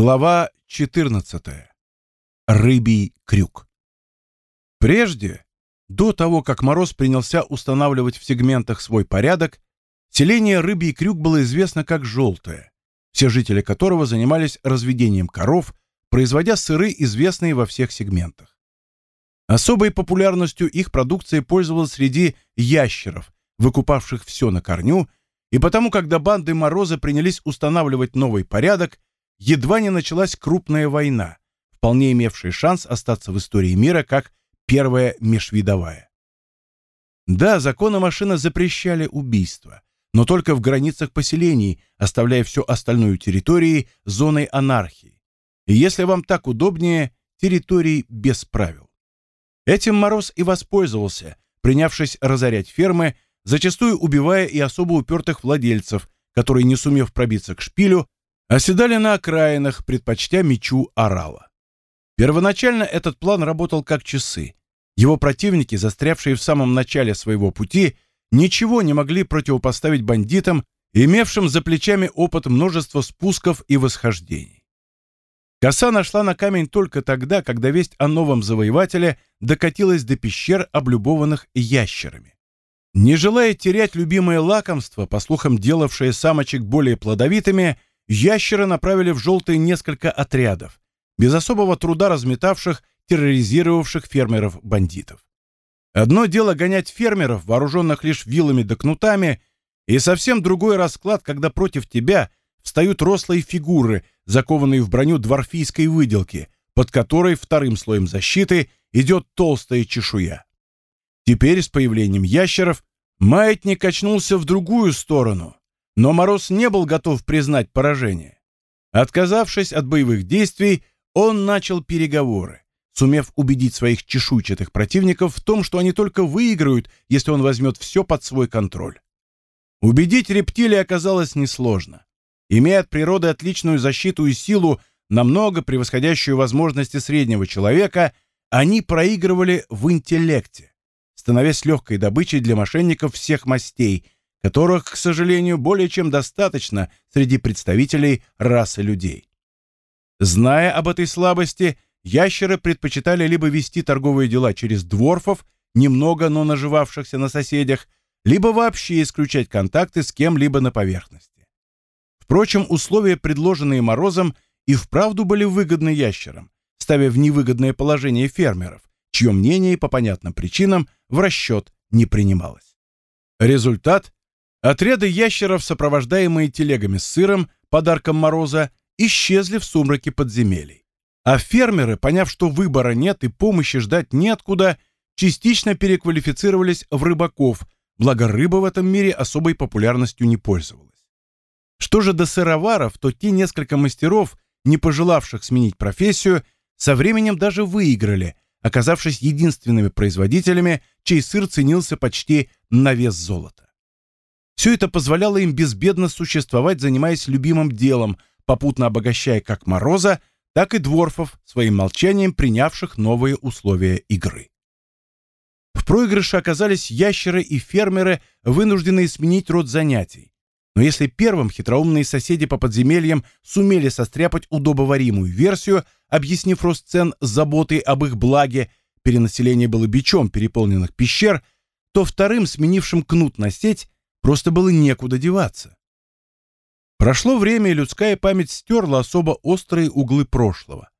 Глава 14. Рыбий крюк. Прежде, до того, как Мороз принялся устанавливать в сегментах свой порядок, селение Рыбий крюк было известно как «желтое», все жители которого занимались разведением коров, производя сыры, известные во всех сегментах. Особой популярностью их продукция пользовалась среди ящеров, выкупавших все на корню, и потому, когда банды Мороза принялись устанавливать новый порядок, едва не началась крупная война, вполне имевшая шанс остаться в истории мира как первая межвидовая. Да, законы машины запрещали убийства, но только в границах поселений, оставляя всю остальную территорию зоной анархии. И если вам так удобнее, территории без правил. Этим Мороз и воспользовался, принявшись разорять фермы, зачастую убивая и особо упертых владельцев, которые, не сумев пробиться к шпилю, оседали на окраинах, предпочтя мечу орала. Первоначально этот план работал как часы. Его противники, застрявшие в самом начале своего пути, ничего не могли противопоставить бандитам, имевшим за плечами опыт множества спусков и восхождений. Коса нашла на камень только тогда, когда весть о новом завоевателе докатилась до пещер, облюбованных ящерами. Не желая терять любимое лакомство, по слухам делавшее самочек более плодовитыми, ящеры направили в желтые несколько отрядов, без особого труда разметавших, терроризировавших фермеров-бандитов. Одно дело гонять фермеров, вооруженных лишь вилами да кнутами, и совсем другой расклад, когда против тебя встают рослые фигуры, закованные в броню дворфийской выделки, под которой вторым слоем защиты идет толстая чешуя. Теперь с появлением ящеров маятник качнулся в другую сторону, но Мороз не был готов признать поражение. Отказавшись от боевых действий, он начал переговоры, сумев убедить своих чешуйчатых противников в том, что они только выиграют, если он возьмет все под свой контроль. Убедить рептилий оказалось несложно. Имея от природы отличную защиту и силу, намного превосходящую возможности среднего человека, они проигрывали в интеллекте, становясь легкой добычей для мошенников всех мастей – которых, к сожалению, более чем достаточно среди представителей расы людей. Зная об этой слабости, ящеры предпочитали либо вести торговые дела через дворфов, немного, но наживавшихся на соседях, либо вообще исключать контакты с кем-либо на поверхности. Впрочем, условия, предложенные Морозом, и вправду были выгодны ящерам, ставя в невыгодное положение фермеров, чье мнение по понятным причинам в расчет не принималось. Результат Отряды ящеров, сопровождаемые телегами с сыром, подарком Мороза, исчезли в сумраке подземелий. А фермеры, поняв, что выбора нет и помощи ждать неоткуда, частично переквалифицировались в рыбаков, благо рыба в этом мире особой популярностью не пользовалась. Что же до сыроваров, то те несколько мастеров, не пожелавших сменить профессию, со временем даже выиграли, оказавшись единственными производителями, чей сыр ценился почти на вес золота. Все это позволяло им безбедно существовать, занимаясь любимым делом, попутно обогащая как Мороза, так и дворфов, своим молчанием принявших новые условия игры. В проигрыше оказались ящеры и фермеры, вынужденные сменить род занятий. Но если первым хитроумные соседи по подземельям сумели состряпать удобоваримую версию, объяснив рост цен заботой об их благе, перенаселение было бичом переполненных пещер, то вторым, сменившим кнут на сеть, Просто было некуда деваться. Прошло время, и людская память стерла особо острые углы прошлого.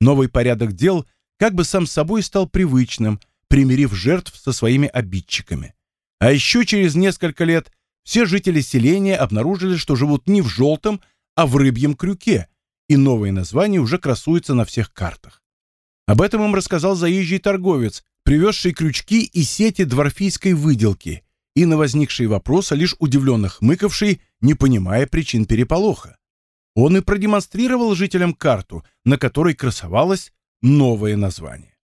Новый порядок дел как бы сам собой стал привычным, примирив жертв со своими обидчиками. А еще через несколько лет все жители селения обнаружили, что живут не в желтом, а в рыбьем крюке, и новое название уже красуется на всех картах. Об этом им рассказал заезжий торговец, привезший крючки и сети дворфийской выделки, и на возникшие вопросы лишь удивленно хмыкавший, не понимая причин переполоха. Он и продемонстрировал жителям карту, на которой красовалось новое название.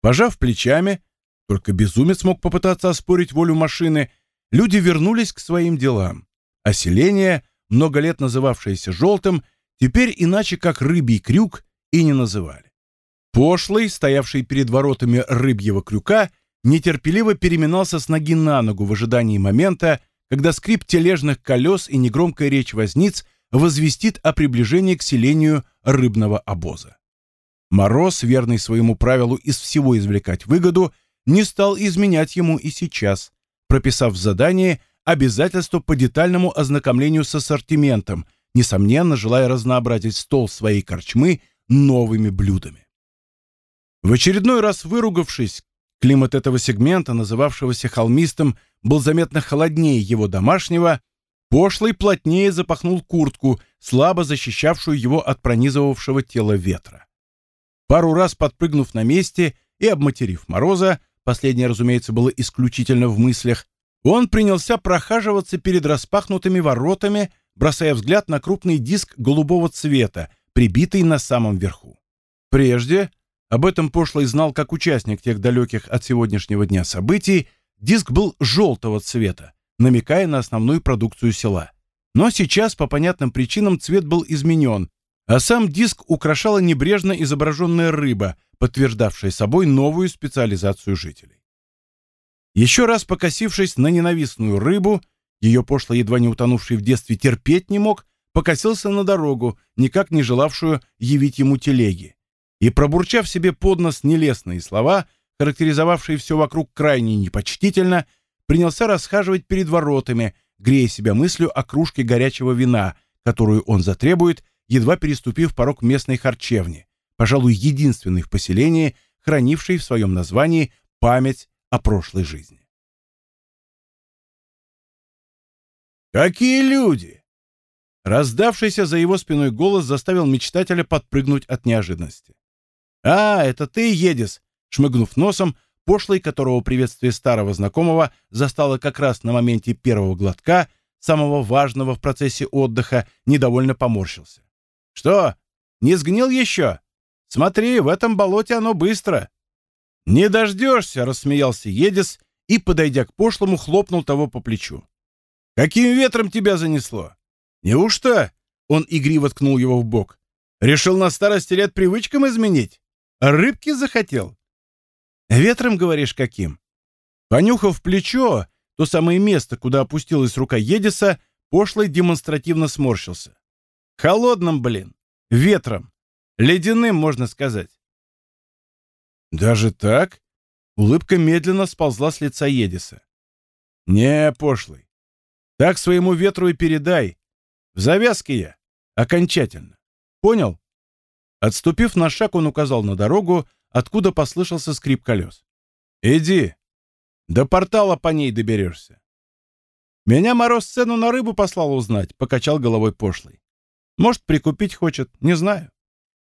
Пожав плечами, только безумец мог попытаться оспорить волю машины, люди вернулись к своим делам, а селение, много лет называвшееся «желтым», теперь иначе как «рыбий крюк» и не называли. Пошлый, стоявший перед воротами рыбьего крюка, нетерпеливо переминался с ноги на ногу в ожидании момента, когда скрип тележных колес и негромкая речь возниц возвестит о приближении к селению рыбного обоза. Мороз, верный своему правилу из всего извлекать выгоду, не стал изменять ему и сейчас, прописав в задании обязательство по детальному ознакомлению с ассортиментом, несомненно, желая разнообразить стол своей корчмы новыми блюдами. В очередной раз выругавшись, климат этого сегмента, называвшегося холмистым, был заметно холоднее его домашнего, пошлый плотнее запахнул куртку, слабо защищавшую его от пронизывавшего тела ветра. Пару раз подпрыгнув на месте и обматерив Мороза, последнее, разумеется, было исключительно в мыслях, он принялся прохаживаться перед распахнутыми воротами, бросая взгляд на крупный диск голубого цвета, прибитый на самом верху. Прежде, об этом пошлый знал как участник тех далеких от сегодняшнего дня событий, диск был желтого цвета, намекая на основную продукцию села. Но сейчас, по понятным причинам, цвет был изменен, а сам диск украшала небрежно изображенная рыба, подтверждавшая собой новую специализацию жителей. Еще раз покосившись на ненавистную рыбу, ее пошло едва не утонувший в детстве терпеть не мог, покосился на дорогу, никак не желавшую явить ему телеги, и, пробурчав себе под нос нелестные слова, характеризовавшие все вокруг крайне непочтительно, принялся расхаживать перед воротами, грея себя мыслью о кружке горячего вина, которую он затребует, едва переступив порог местной харчевни, пожалуй, единственной в поселении, хранившей в своем названии память о прошлой жизни. «Какие люди!» Раздавшийся за его спиной голос заставил мечтателя подпрыгнуть от неожиданности. «А, это ты, Едис!» Шмыгнув носом, пошлый, которого приветствие старого знакомого застало как раз на моменте первого глотка, самого важного в процессе отдыха, недовольно поморщился. «Что, не сгнил еще? Смотри, в этом болоте оно быстро!» «Не дождешься!» — рассмеялся Едис и, подойдя к пошлому, хлопнул того по плечу. «Каким ветром тебя занесло? Неужто?» — он игриво ткнул его в бок. «Решил на старости лет привычкам изменить? Рыбки захотел?» «Ветром, говоришь, каким?» Понюхав плечо, то самое место, куда опустилась рука Едиса, пошлый демонстративно сморщился. «Холодным, блин! Ветром! Ледяным, можно сказать!» «Даже так?» Улыбка медленно сползла с лица Едиса. «Не, пошлый. Так своему ветру и передай. В завязке я. Окончательно. Понял?» Отступив на шаг, он указал на дорогу, откуда послышался скрип колес. «Иди. До портала по ней доберешься». «Меня Мороз цену на рыбу послал узнать», — покачал головой пошлый. «Может, прикупить хочет, не знаю.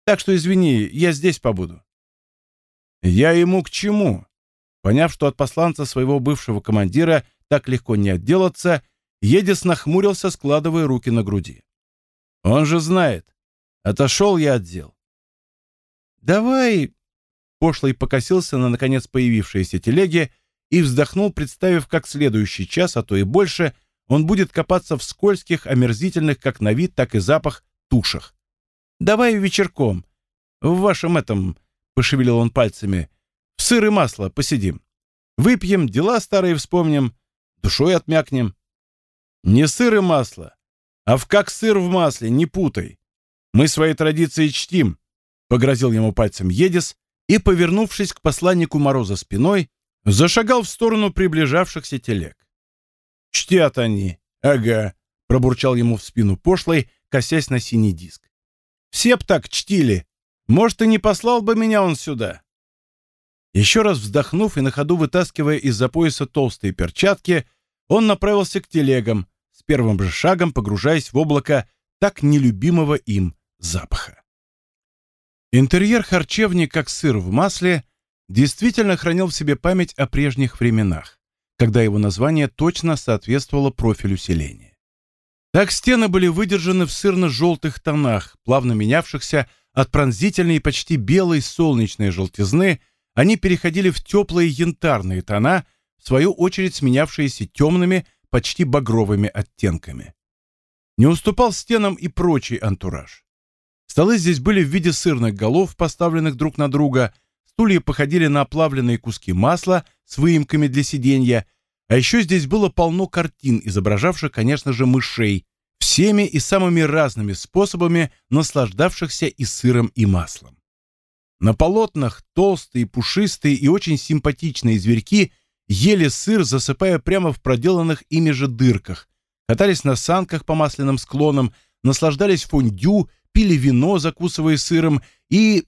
Так что извини, я здесь побуду». Я ему к чему? Поняв, что от посланца своего бывшего командира так легко не отделаться, Едис нахмурился, складывая руки на груди. Он же знает. Отошел я от дел. Давай... Пошлый покосился на наконец появившиеся телеги и вздохнул, представив, как следующий час, а то и больше, он будет копаться в скользких, омерзительных как на вид, так и запах тушах. Давай вечерком. В вашем этом пошевелил он пальцами. В сыр и масло посидим. Выпьем, дела старые вспомним, душой отмякнем. Не сыр и масло, а в как сыр в масле, не путай. Мы свои традиции чтим, погрозил ему пальцем Едис и, повернувшись к посланнику Мороза спиной, зашагал в сторону приближавшихся телег. «Чтят они, ага», — пробурчал ему в спину пошлой, косясь на синий диск. «Все б так чтили, может, и не послал бы меня он сюда. Еще раз вздохнув и на ходу вытаскивая из-за пояса толстые перчатки, он направился к телегам, с первым же шагом погружаясь в облако так нелюбимого им запаха. Интерьер харчевни, как сыр в масле, действительно хранил в себе память о прежних временах, когда его название точно соответствовало профилю селения. Так стены были выдержаны в сырно-желтых тонах, плавно менявшихся от пронзительной и почти белой солнечной желтизны они переходили в теплые янтарные тона, в свою очередь сменявшиеся темными, почти багровыми оттенками. Не уступал стенам и прочий антураж. Столы здесь были в виде сырных голов, поставленных друг на друга, стулья походили на оплавленные куски масла с выемками для сиденья, а еще здесь было полно картин, изображавших, конечно же, мышей, всеми и самыми разными способами наслаждавшихся и сыром, и маслом. На полотнах толстые, пушистые и очень симпатичные зверьки ели сыр, засыпая прямо в проделанных ими же дырках, катались на санках по масляным склонам, наслаждались фондю, пили вино, закусывая сыром, и...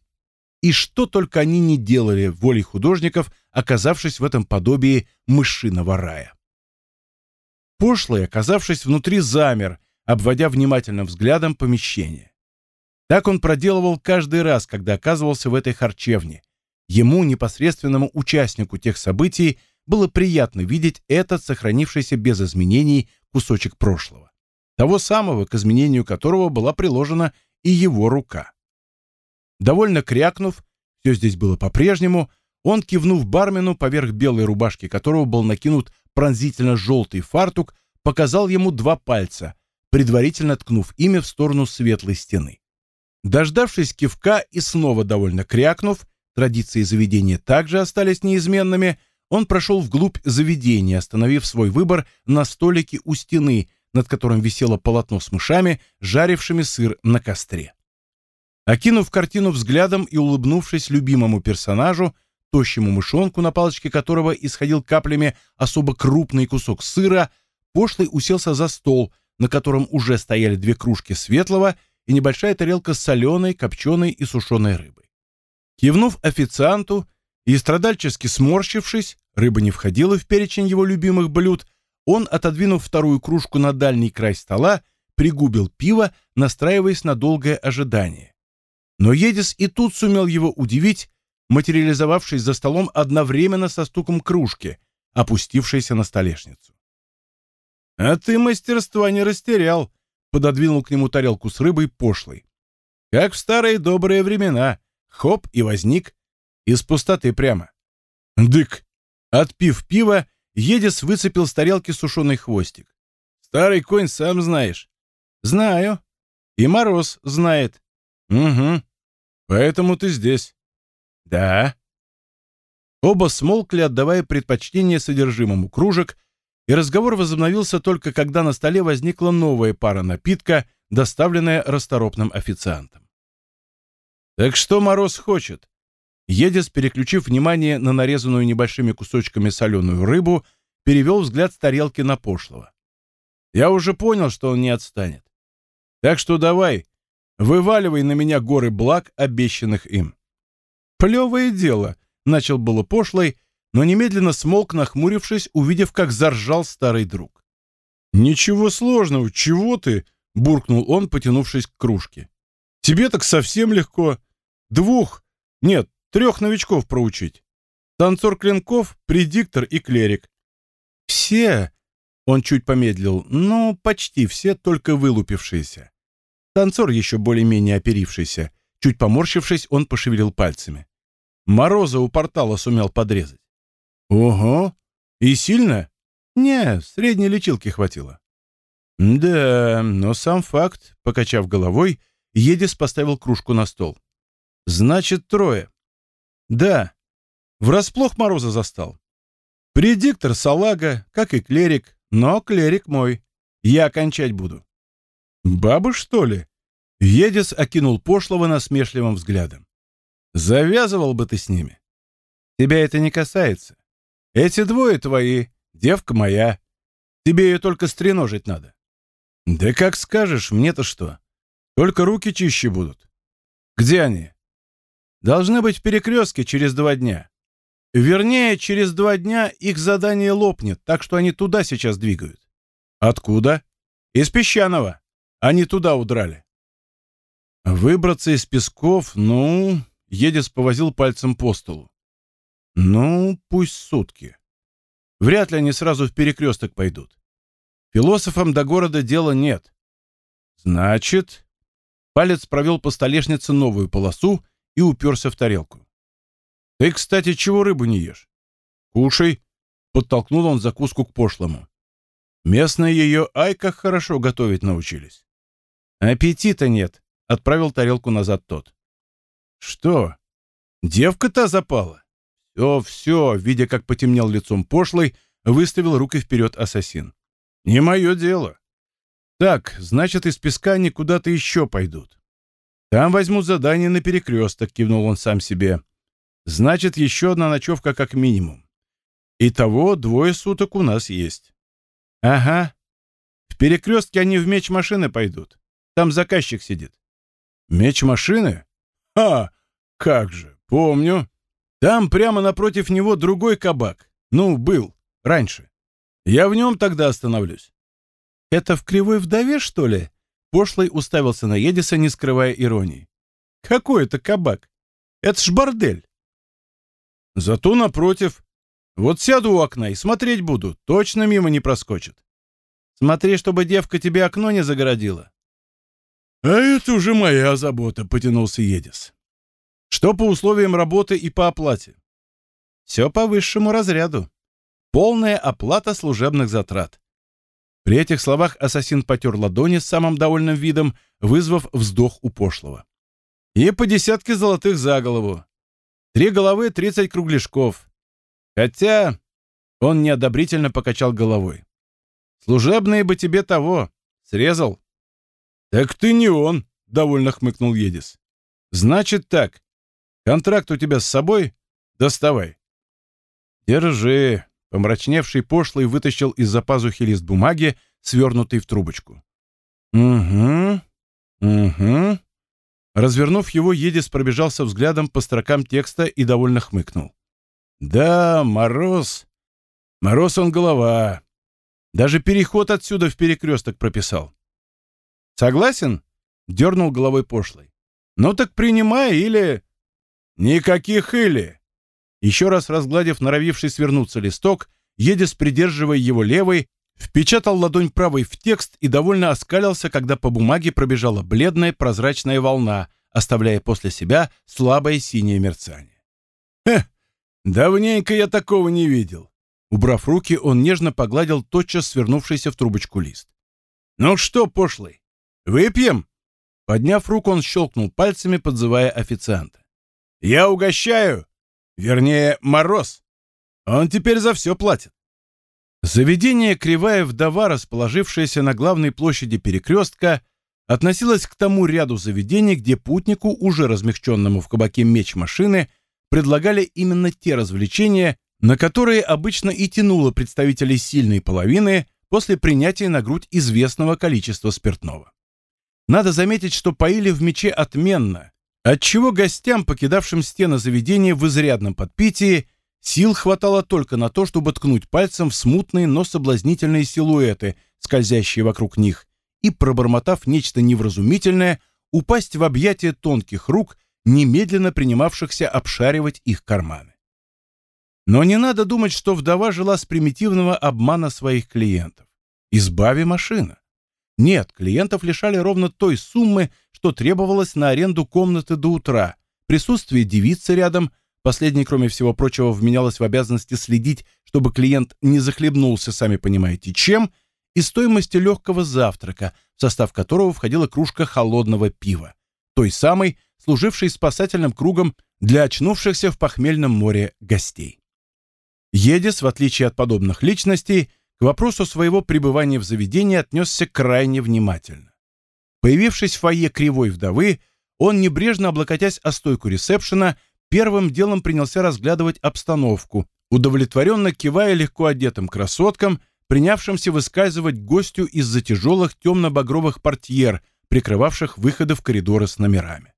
И что только они не делали волей художников, оказавшись в этом подобии мышиного рая. Пошлый, оказавшись внутри, замер, обводя внимательным взглядом помещение. Так он проделывал каждый раз, когда оказывался в этой харчевне. Ему, непосредственному участнику тех событий, было приятно видеть этот сохранившийся без изменений кусочек прошлого. Того самого, к изменению которого была приложена и его рука. Довольно крякнув, все здесь было по-прежнему, он, кивнув бармену, поверх белой рубашки которого был накинут пронзительно желтый фартук, показал ему два пальца, предварительно ткнув ими в сторону светлой стены. Дождавшись кивка и снова довольно крякнув, традиции заведения также остались неизменными, он прошел вглубь заведения, остановив свой выбор на столике у стены, над которым висело полотно с мышами, жарившими сыр на костре. Окинув картину взглядом и улыбнувшись любимому персонажу, тощему мышонку, на палочке которого исходил каплями особо крупный кусок сыра, пошлый уселся за стол, на котором уже стояли две кружки светлого и небольшая тарелка с соленой, копченой и сушеной рыбой. Кивнув официанту и страдальчески сморщившись, рыба не входила в перечень его любимых блюд, он, отодвинув вторую кружку на дальний край стола, пригубил пиво, настраиваясь на долгое ожидание. Но Едис и тут сумел его удивить, материализовавшись за столом одновременно со стуком кружки, опустившейся на столешницу. «А ты мастерства не растерял», — пододвинул к нему тарелку с рыбой пошлой. «Как в старые добрые времена. Хоп, и возник. Из пустоты прямо». «Дык!» Отпив пиво, Едис выцепил с тарелки сушеный хвостик. «Старый конь, сам знаешь». «Знаю. И Мороз знает». «Угу. Поэтому ты здесь». «Да». Оба смолкли, отдавая предпочтение содержимому кружек, и разговор возобновился только когда на столе возникла новая пара напитка, доставленная расторопным официантом. «Так что Мороз хочет?» Едис, переключив внимание на нарезанную небольшими кусочками соленую рыбу, перевел взгляд с тарелки на пошлого. «Я уже понял, что он не отстанет. Так что давай, вываливай на меня горы благ, обещанных им». «Плевое дело», — начал было пошлый, но немедленно смолк, нахмурившись, увидев, как заржал старый друг. «Ничего сложного, чего ты?» — буркнул он, потянувшись к кружке. «Тебе так совсем легко. Двух, нет, трех новичков проучить. Танцор клинков, предиктор и клерик. Все, он чуть помедлил, ну, почти все, только вылупившиеся. Танцор еще более-менее оперившийся. Чуть поморщившись, он пошевелил пальцами. Мороза у портала сумел подрезать. Ого! И сильно? Не, средней лечилки хватило. Да, но сам факт, покачав головой, Едис поставил кружку на стол. Значит, трое. Да, врасплох Мороза застал. Предиктор салага, как и клерик, но клерик мой. Я окончать буду. Бабы, что ли? Едис окинул пошлого насмешливым взглядом. Завязывал бы ты с ними. Тебя это не касается. Эти двое твои, девка моя. Тебе ее только стреножить надо. Да как скажешь, мне-то что? Только руки чище будут. Где они? Должны быть в перекрестке через два дня. Вернее, через два дня их задание лопнет, так что они туда сейчас двигают. Откуда? Из песчаного. Они туда удрали. Выбраться из песков, ну... Едес повозил пальцем по столу. Ну, пусть сутки. Вряд ли они сразу в перекресток пойдут. Философам до города дела нет. Значит, палец провел по столешнице новую полосу и уперся в тарелку. Ты, кстати, чего рыбу не ешь? Кушай, подтолкнул он закуску к пошлому. Местные ее ай как хорошо готовить научились. Аппетита нет, отправил тарелку назад тот. Что? Девка-то запала? «Все, все!» — видя, как потемнел лицом пошлый, выставил руки вперед ассасин. «Не мое дело. Так, значит, из песка они куда-то еще пойдут. Там возьмут задание на перекресток, кивнул он сам себе. Значит, еще одна ночевка как минимум. Итого двое суток у нас есть. Ага. В перекрестке они в меч машины пойдут. Там заказчик сидит. Меч машины? А, как же, помню. Там прямо напротив него другой кабак. Ну, был, раньше. Я в нем тогда остановлюсь. Это в Кривой Вдове, что ли? Пошлый уставился на Едиса, не скрывая иронии. Какой это кабак? Это ж бордель. Зато напротив. Вот сяду у окна и смотреть буду. Точно мимо не проскочит. Смотри, чтобы девка тебе окно не загородила. А это уже моя забота, потянулся Едис. Что по условиям работы и по оплате? Все по высшему разряду. Полная оплата служебных затрат. При этих словах ассасин потер ладони с самым довольным видом, вызвав вздох у пошлого. И по десятке золотых за голову. Три головы, тридцать кругляшков. Хотя он неодобрительно покачал головой. Служебные бы тебе того. Срезал. Так ты не он, довольно хмыкнул Едис. Значит так, Контракт у тебя с собой? Доставай. Держи. Помрачневший пошлый вытащил из-за пазухи лист бумаги, свернутый в трубочку. Угу. Угу. Развернув его, Едис пробежался взглядом по строкам текста и довольно хмыкнул. Да, Мороз. Мороз он голова. Даже переход отсюда в перекресток прописал. Согласен? Дернул головой пошлый. Ну так принимай или... «Никаких или!» Еще раз разгладив норовивший свернуться листок, Едис, придерживая его левой, впечатал ладонь правой в текст и довольно оскалился, когда по бумаге пробежала бледная прозрачная волна, оставляя после себя слабое синее мерцание. «Хе! Давненько я такого не видел!» Убрав руки, он нежно погладил тотчас свернувшийся в трубочку лист. «Ну что, пошлый, выпьем?» Подняв руку, он щелкнул пальцами, подзывая официанта. Я угощаю. Вернее, Мороз. Он теперь за все платит. Заведение «Кривая вдова», расположившееся на главной площади перекрестка, относилось к тому ряду заведений, где путнику, уже размягченному в кабаке меч машины, предлагали именно те развлечения, на которые обычно и тянуло представителей сильной половины после принятия на грудь известного количества спиртного. Надо заметить, что поили в мече отменно, Отчего гостям, покидавшим стены заведения в изрядном подпитии, сил хватало только на то, чтобы ткнуть пальцем в смутные, но соблазнительные силуэты, скользящие вокруг них, и, пробормотав нечто невразумительное, упасть в объятия тонких рук, немедленно принимавшихся обшаривать их карманы. Но не надо думать, что вдова жила с примитивного обмана своих клиентов. Избави машина. Нет, клиентов лишали ровно той суммы, что требовалось на аренду комнаты до утра, присутствие девицы рядом, последней, кроме всего прочего, вменялось в обязанности следить, чтобы клиент не захлебнулся, сами понимаете, чем, и стоимости легкого завтрака, в состав которого входила кружка холодного пива, той самой, служившей спасательным кругом для очнувшихся в похмельном море гостей. Едис, в отличие от подобных личностей, к вопросу своего пребывания в заведении отнесся крайне внимательно. Появившись в фойе кривой вдовы, он, небрежно облокотясь о стойку ресепшена, первым делом принялся разглядывать обстановку, удовлетворенно кивая легко одетым красоткам, принявшимся выскальзывать гостю из-за тяжелых темно-багровых портьер, прикрывавших выходы в коридоры с номерами.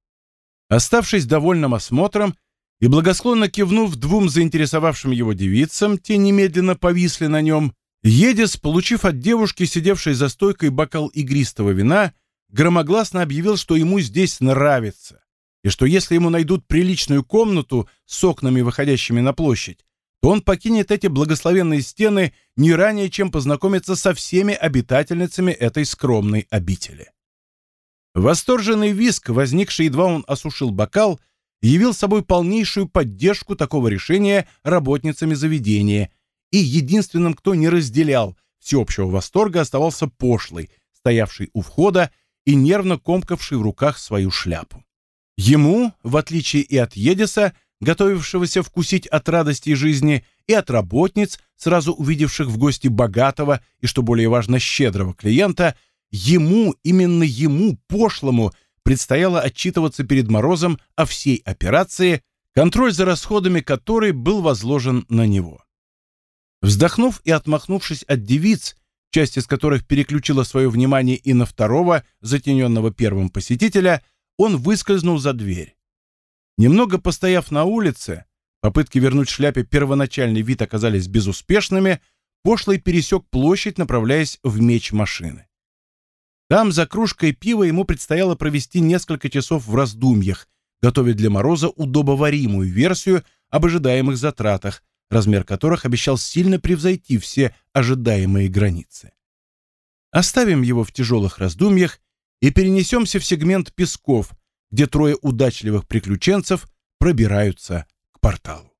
Оставшись довольным осмотром и благосклонно кивнув двум заинтересовавшим его девицам, те немедленно повисли на нем, Едис, получив от девушки, сидевшей за стойкой бокал игристого вина, громогласно объявил, что ему здесь нравится, и что если ему найдут приличную комнату с окнами, выходящими на площадь, то он покинет эти благословенные стены не ранее, чем познакомиться со всеми обитательницами этой скромной обители. Восторженный виск, возникший едва он осушил бокал, явил собой полнейшую поддержку такого решения работницами заведения – и единственным, кто не разделял всеобщего восторга, оставался пошлый, стоявший у входа и нервно комкавший в руках свою шляпу. Ему, в отличие и от Едиса, готовившегося вкусить от радости жизни, и от работниц, сразу увидевших в гости богатого и, что более важно, щедрого клиента, ему, именно ему, пошлому, предстояло отчитываться перед Морозом о всей операции, контроль за расходами которой был возложен на него. Вздохнув и отмахнувшись от девиц, часть из которых переключила свое внимание и на второго, затененного первым посетителя, он выскользнул за дверь. Немного постояв на улице, попытки вернуть шляпе первоначальный вид оказались безуспешными, пошлый пересек площадь, направляясь в меч машины. Там за кружкой пива ему предстояло провести несколько часов в раздумьях, готовя для Мороза удобоваримую версию об ожидаемых затратах, размер которых обещал сильно превзойти все ожидаемые границы. Оставим его в тяжелых раздумьях и перенесемся в сегмент Песков, где трое удачливых приключенцев пробираются к порталу.